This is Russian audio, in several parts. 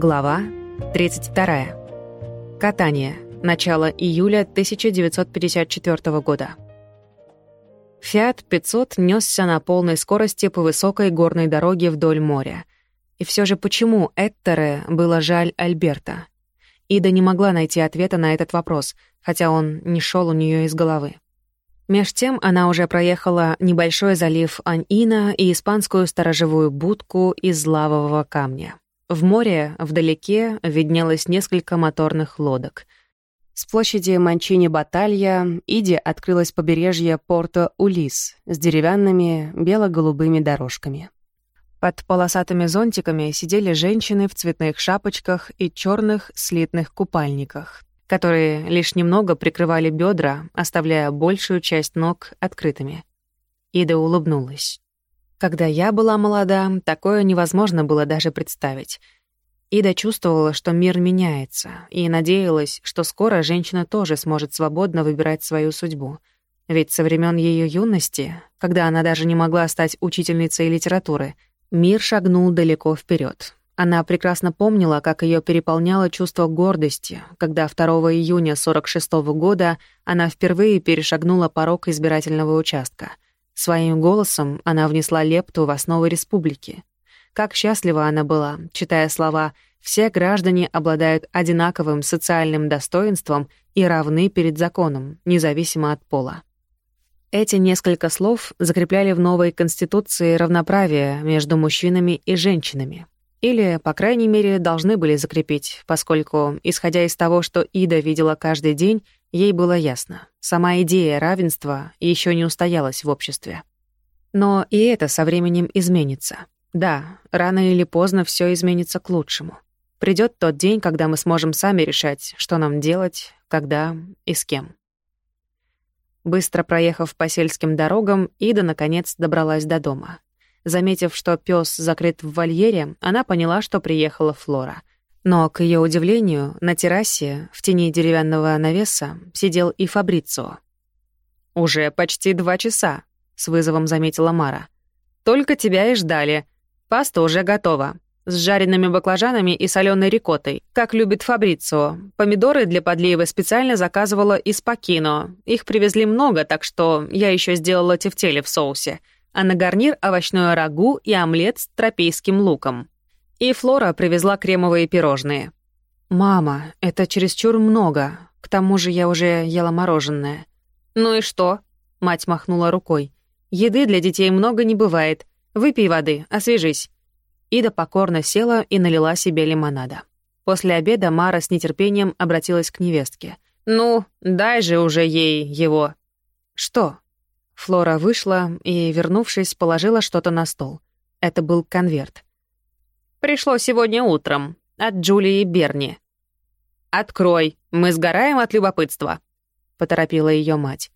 Глава 32. Катание. Начало июля 1954 года. «Фиат 500» несся на полной скорости по высокой горной дороге вдоль моря. И все же почему Эттере было жаль Альберта? Ида не могла найти ответа на этот вопрос, хотя он не шел у нее из головы. Меж тем она уже проехала небольшой залив Ань-Ина и испанскую сторожевую будку из лавового камня. В море, вдалеке, виднелось несколько моторных лодок. С площади Манчини-Баталья Иди открылось побережье порта Улис с деревянными бело-голубыми дорожками. Под полосатыми зонтиками сидели женщины в цветных шапочках и черных слитных купальниках, которые лишь немного прикрывали бедра, оставляя большую часть ног открытыми. Ида улыбнулась. Когда я была молода, такое невозможно было даже представить. Ида чувствовала, что мир меняется, и надеялась, что скоро женщина тоже сможет свободно выбирать свою судьбу. Ведь со времен ее юности, когда она даже не могла стать учительницей литературы, мир шагнул далеко вперед. Она прекрасно помнила, как ее переполняло чувство гордости, когда 2 июня 46 -го года она впервые перешагнула порог избирательного участка — Своим голосом она внесла лепту в основы республики. Как счастлива она была, читая слова «все граждане обладают одинаковым социальным достоинством и равны перед законом, независимо от пола». Эти несколько слов закрепляли в новой Конституции равноправие между мужчинами и женщинами. Или, по крайней мере, должны были закрепить, поскольку, исходя из того, что Ида видела каждый день, Ей было ясно, сама идея равенства еще не устоялась в обществе. Но и это со временем изменится. Да, рано или поздно все изменится к лучшему. Придет тот день, когда мы сможем сами решать, что нам делать, когда и с кем. Быстро проехав по сельским дорогам, Ида наконец добралась до дома. Заметив, что пес закрыт в вольере, она поняла, что приехала Флора. Но, к ее удивлению, на террасе, в тени деревянного навеса, сидел и Фабрицо. «Уже почти два часа», — с вызовом заметила Мара. «Только тебя и ждали. Паста уже готова. С жареными баклажанами и соленой рикоттой, как любит Фабрицо. Помидоры для подлива специально заказывала из Пакино. Их привезли много, так что я еще сделала тефтели в соусе. А на гарнир овощное рагу и омлет с тропейским луком. И Флора привезла кремовые пирожные. «Мама, это чересчур много. К тому же я уже ела мороженое». «Ну и что?» — мать махнула рукой. «Еды для детей много не бывает. Выпей воды, освежись». Ида покорно села и налила себе лимонада. После обеда Мара с нетерпением обратилась к невестке. «Ну, дай же уже ей его». «Что?» Флора вышла и, вернувшись, положила что-то на стол. Это был конверт. Пришло сегодня утром. От Джулии Берни. «Открой, мы сгораем от любопытства», — поторопила ее мать.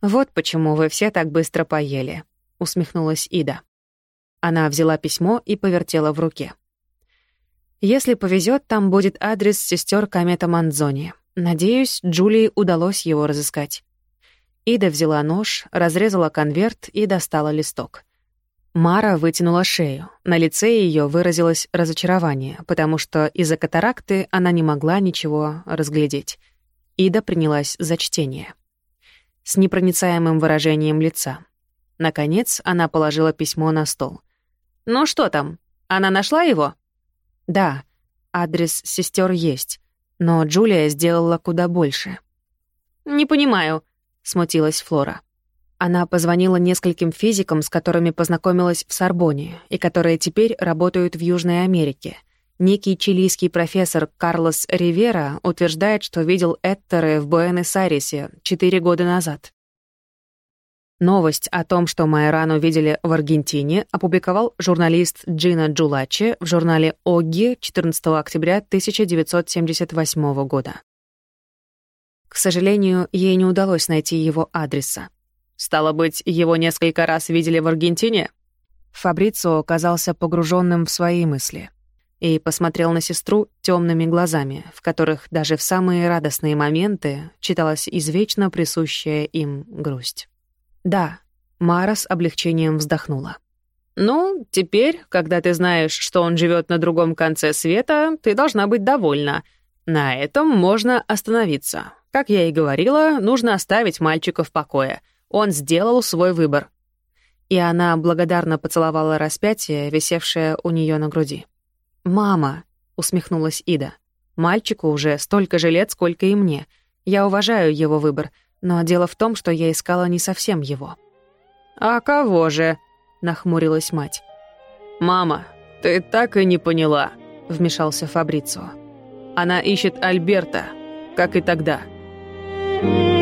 «Вот почему вы все так быстро поели», — усмехнулась Ида. Она взяла письмо и повертела в руке. «Если повезет, там будет адрес сестер Камета Манзони. Надеюсь, Джулии удалось его разыскать». Ида взяла нож, разрезала конверт и достала листок. Мара вытянула шею. На лице ее выразилось разочарование, потому что из-за катаракты она не могла ничего разглядеть. Ида принялась за чтение. С непроницаемым выражением лица. Наконец она положила письмо на стол. «Ну что там? Она нашла его?» «Да, адрес сестер есть, но Джулия сделала куда больше». «Не понимаю», — смутилась Флора. Она позвонила нескольким физикам, с которыми познакомилась в Сорбоне и которые теперь работают в Южной Америке. Некий чилийский профессор Карлос Ривера утверждает, что видел Эттеры в Буэнос-Айресе четыре года назад. Новость о том, что Майрану видели в Аргентине, опубликовал журналист Джина Джулачи в журнале «Огги» 14 октября 1978 года. К сожалению, ей не удалось найти его адреса. Стало быть, его несколько раз видели в Аргентине? Фабрицио оказался погруженным в свои мысли и посмотрел на сестру темными глазами, в которых даже в самые радостные моменты читалась извечно присущая им грусть. Да, Мара с облегчением вздохнула. Ну, теперь, когда ты знаешь, что он живет на другом конце света, ты должна быть довольна. На этом можно остановиться. Как я и говорила, нужно оставить мальчика в покое. Он сделал свой выбор. И она благодарно поцеловала распятие, висевшее у нее на груди. «Мама», — усмехнулась Ида, — «мальчику уже столько же лет, сколько и мне. Я уважаю его выбор, но дело в том, что я искала не совсем его». «А кого же?» — нахмурилась мать. «Мама, ты так и не поняла», — вмешался Фабрицио. «Она ищет Альберта, как и тогда». Thank you.